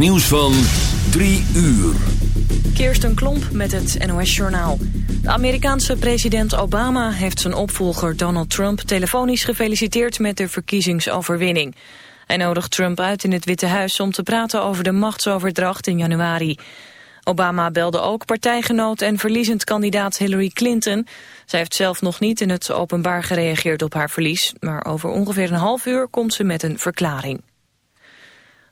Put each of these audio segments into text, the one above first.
Nieuws van 3 uur. Kirsten Klomp met het NOS-journaal. De Amerikaanse president Obama heeft zijn opvolger Donald Trump... telefonisch gefeliciteerd met de verkiezingsoverwinning. Hij nodigt Trump uit in het Witte Huis om te praten over de machtsoverdracht in januari. Obama belde ook partijgenoot en verliezend kandidaat Hillary Clinton. Zij heeft zelf nog niet in het openbaar gereageerd op haar verlies... maar over ongeveer een half uur komt ze met een verklaring.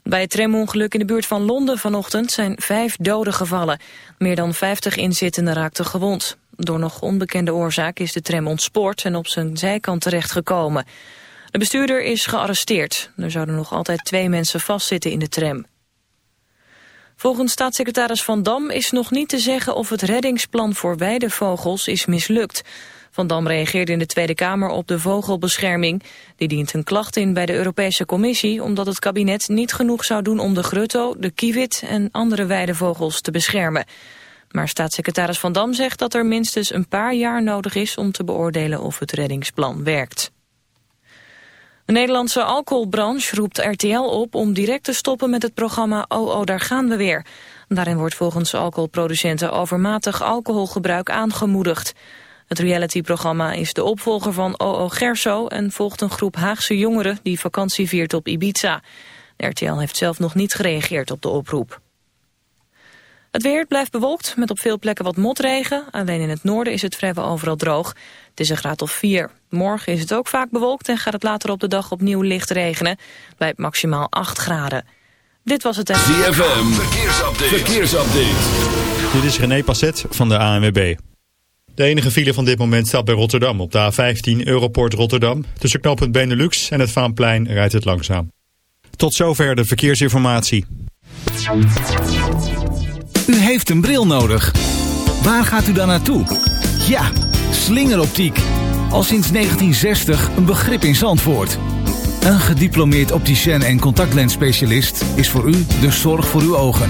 Bij het tramongeluk in de buurt van Londen vanochtend zijn vijf doden gevallen. Meer dan 50 inzittenden raakten gewond. Door nog onbekende oorzaak is de tram ontspoord en op zijn zijkant terechtgekomen. De bestuurder is gearresteerd. Er zouden nog altijd twee mensen vastzitten in de tram. Volgens staatssecretaris Van Dam is nog niet te zeggen of het reddingsplan voor weidevogels is mislukt. Van Dam reageerde in de Tweede Kamer op de vogelbescherming. Die dient een klacht in bij de Europese Commissie... omdat het kabinet niet genoeg zou doen om de grutto, de kiewit... en andere weidevogels te beschermen. Maar staatssecretaris Van Dam zegt dat er minstens een paar jaar nodig is... om te beoordelen of het reddingsplan werkt. De Nederlandse alcoholbranche roept RTL op om direct te stoppen met het programma OO, daar gaan we weer. Daarin wordt volgens alcoholproducenten overmatig alcoholgebruik aangemoedigd. Het realityprogramma is de opvolger van OO Gerso... en volgt een groep Haagse jongeren die vakantie viert op Ibiza. De RTL heeft zelf nog niet gereageerd op de oproep. Het weer blijft bewolkt, met op veel plekken wat motregen. Alleen in het noorden is het vrijwel overal droog. Het is een graad of 4. Morgen is het ook vaak bewolkt en gaat het later op de dag opnieuw licht regenen. Bij maximaal 8 graden. Dit was het... ZFM, verkeersupdate. verkeersupdate. Dit is René Passet van de ANWB. De enige file van dit moment staat bij Rotterdam op de A15 Europort Rotterdam. Tussen knooppunt Benelux en het Vaanplein rijdt het langzaam. Tot zover de verkeersinformatie. U heeft een bril nodig. Waar gaat u dan naartoe? Ja, slingeroptiek. Al sinds 1960 een begrip in Zandvoort. Een gediplomeerd opticien en contactlensspecialist is voor u de zorg voor uw ogen.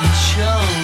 and chose.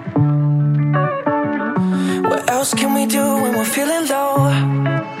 else can we do when we're feeling low?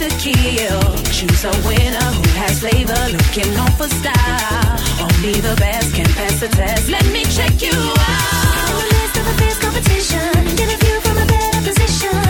to kill. Choose a winner who has flavor, looking on for style. Only the best can pass the test. Let me check you out. A List of a fierce competition, get a view from a better position.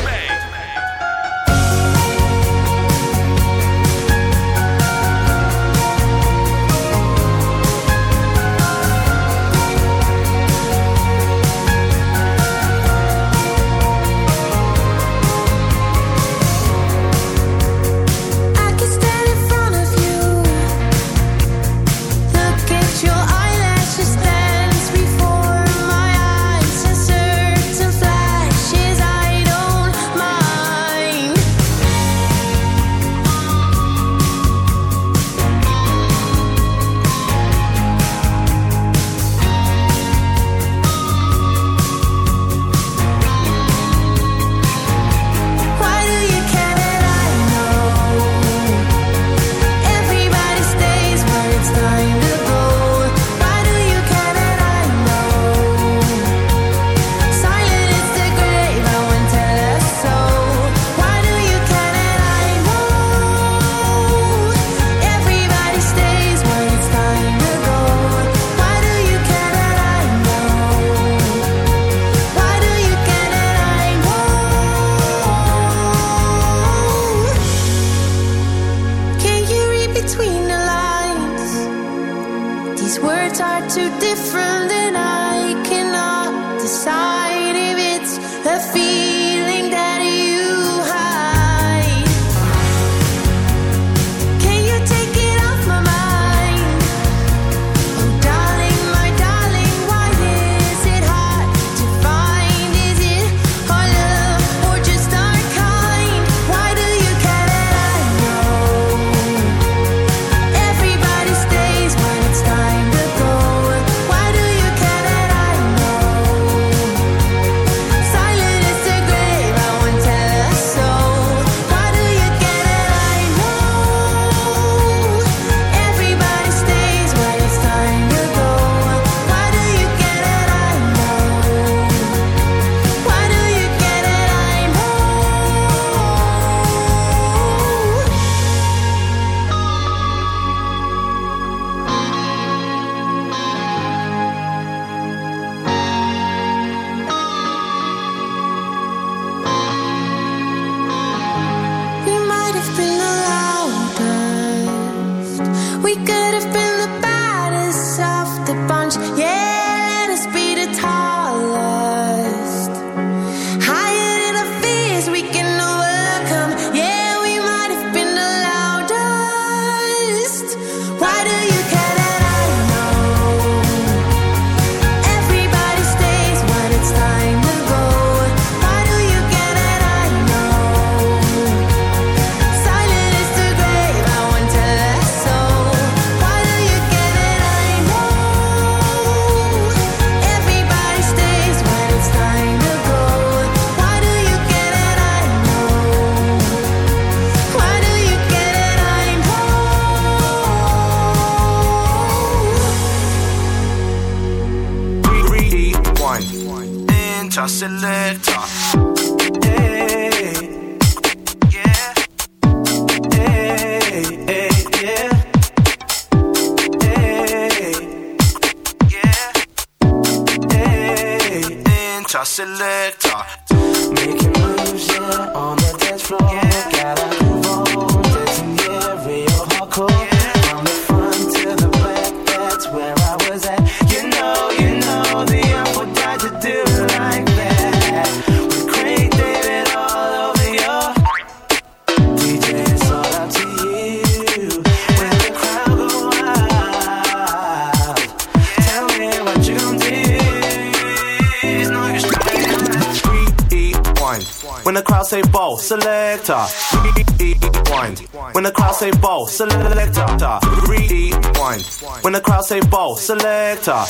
Twitter.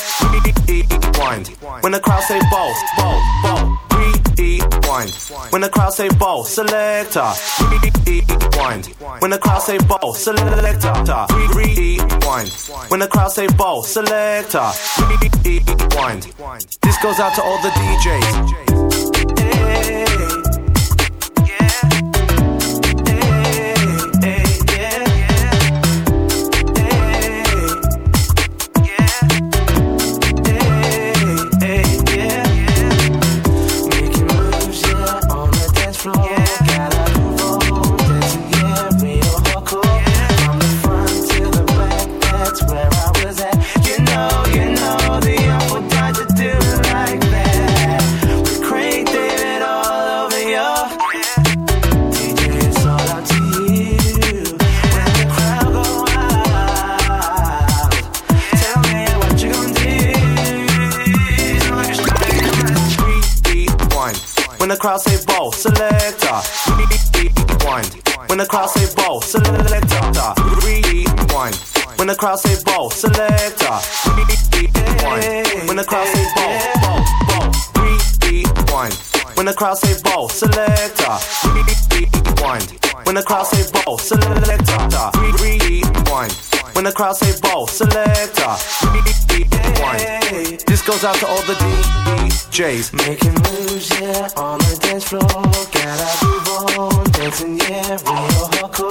Rewind. When the crowd say ball. bow, bow. Rewind. When the crowd say ball. selector. Rewind. When the crowd say ball. selector. Rewind. When the crowd say ball. selector. Rewind. This goes out to all the DJs. crowd say ball, selector. One. When the crowd say ball, ball, ball. Three, one. When the crowd say ball, selector. One. When the crowd say ball, selector. Three, one. When the crowd say ball, selector. One. This goes out to all the DJs making moves, yeah, on the dance floor. Gotta move on, dancing, yeah, real hardcore.